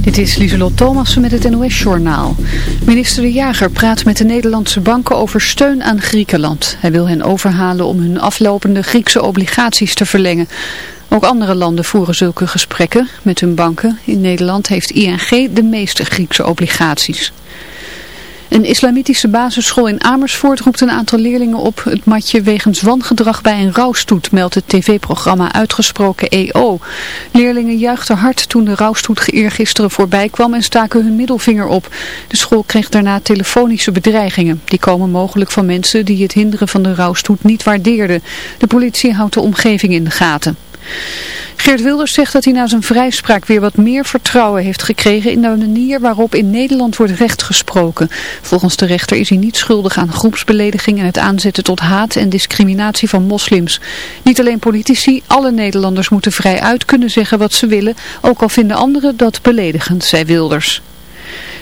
Dit is Lieselot Thomassen met het NOS-journaal. Minister De Jager praat met de Nederlandse banken over steun aan Griekenland. Hij wil hen overhalen om hun aflopende Griekse obligaties te verlengen. Ook andere landen voeren zulke gesprekken met hun banken. In Nederland heeft ING de meeste Griekse obligaties. Een islamitische basisschool in Amersfoort roept een aantal leerlingen op het matje wegens wangedrag bij een rouwstoet, meldt het tv-programma Uitgesproken EO. Leerlingen juichten hard toen de rouwstoet eergisteren voorbij kwam en staken hun middelvinger op. De school kreeg daarna telefonische bedreigingen. Die komen mogelijk van mensen die het hinderen van de rouwstoet niet waardeerden. De politie houdt de omgeving in de gaten. Geert Wilders zegt dat hij na zijn vrijspraak weer wat meer vertrouwen heeft gekregen in de manier waarop in Nederland wordt recht gesproken. Volgens de rechter is hij niet schuldig aan groepsbelediging en het aanzetten tot haat en discriminatie van moslims. Niet alleen politici, alle Nederlanders moeten vrij uit kunnen zeggen wat ze willen, ook al vinden anderen dat beledigend, zei Wilders.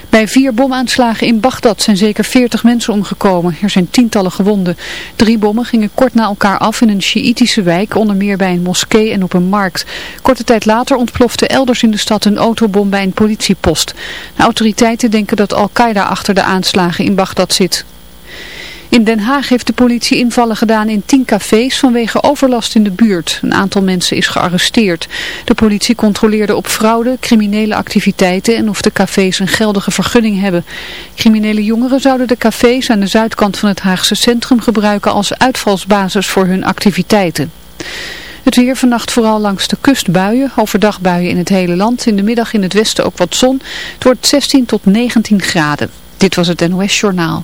Bij vier bomaanslagen in Bagdad zijn zeker 40 mensen omgekomen. Er zijn tientallen gewonden. Drie bommen gingen kort na elkaar af in een Sjiïtische wijk, onder meer bij een moskee en op een markt. Korte tijd later ontplofte elders in de stad een autobom bij een politiepost. De autoriteiten denken dat Al-Qaeda achter de aanslagen in Bagdad zit. In Den Haag heeft de politie invallen gedaan in tien cafés vanwege overlast in de buurt. Een aantal mensen is gearresteerd. De politie controleerde op fraude, criminele activiteiten en of de cafés een geldige vergunning hebben. Criminele jongeren zouden de cafés aan de zuidkant van het Haagse centrum gebruiken als uitvalsbasis voor hun activiteiten. Het weer vannacht vooral langs de kust buien, overdag buien in het hele land. In de middag in het westen ook wat zon. Het wordt 16 tot 19 graden. Dit was het NOS Journaal.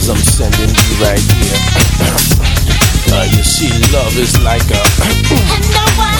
rhymes I'm sending you right here. uh, you see, love is like a.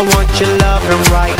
I want your loving right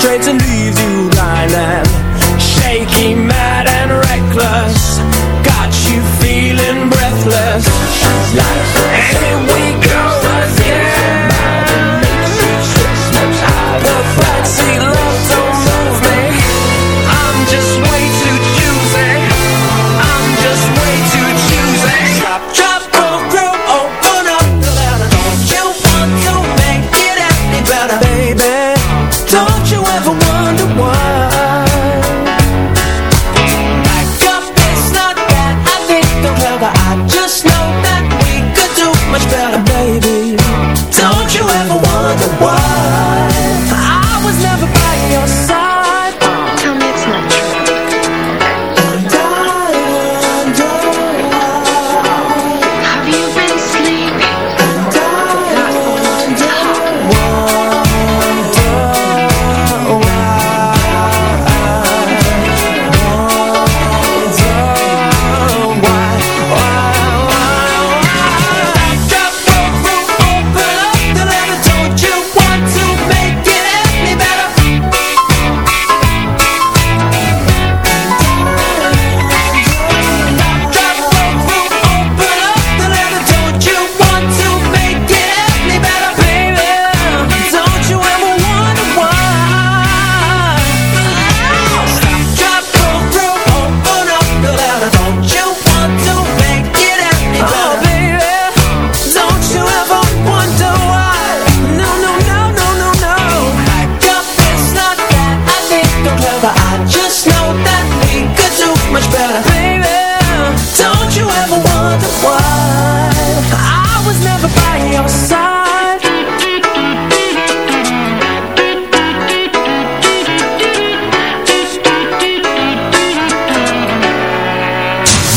trades and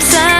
inside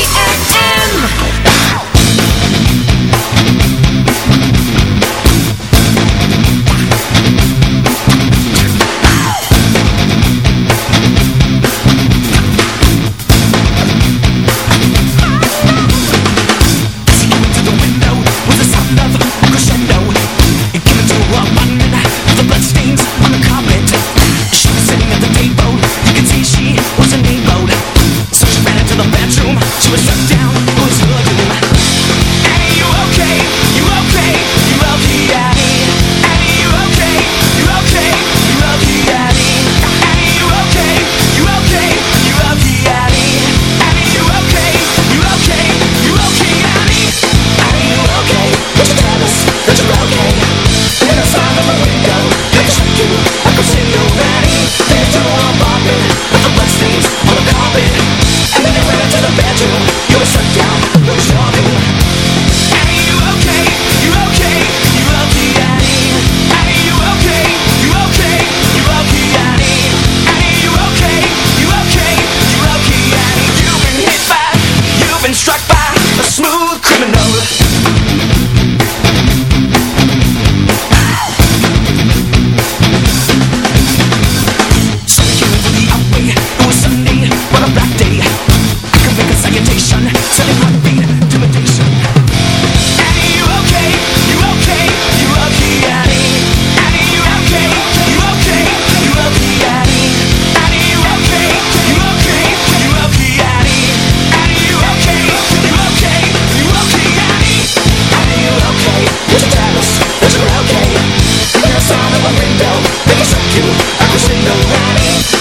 ZFM. They can cute, I can see no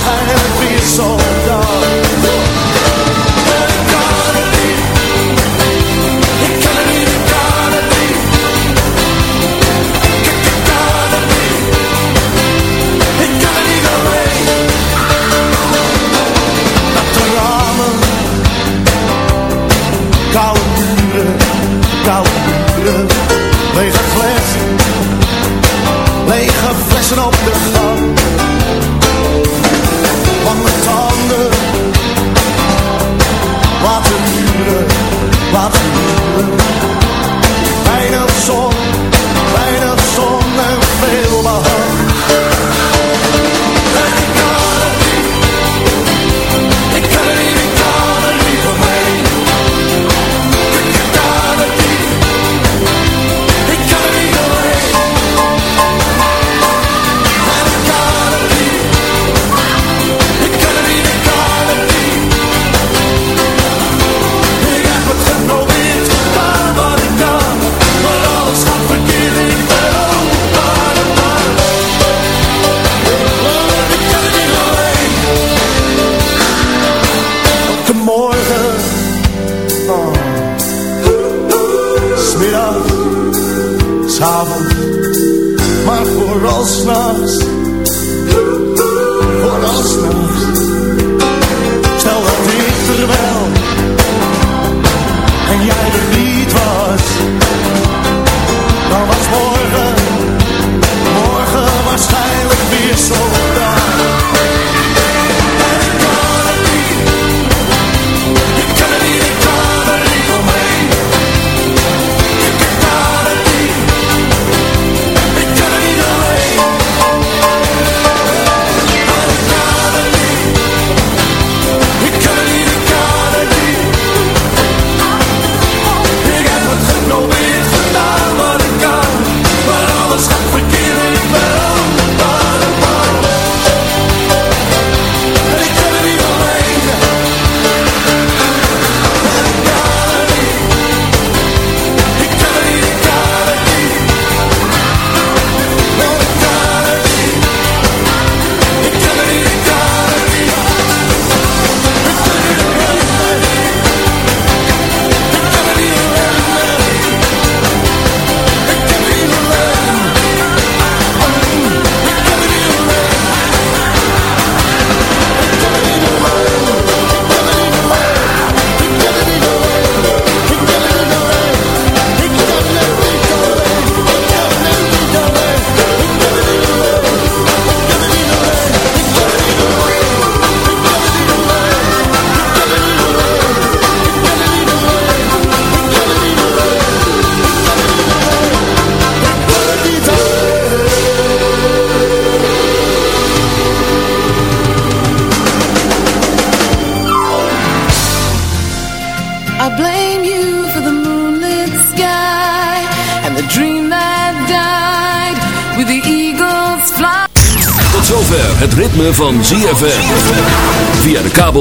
tired of being so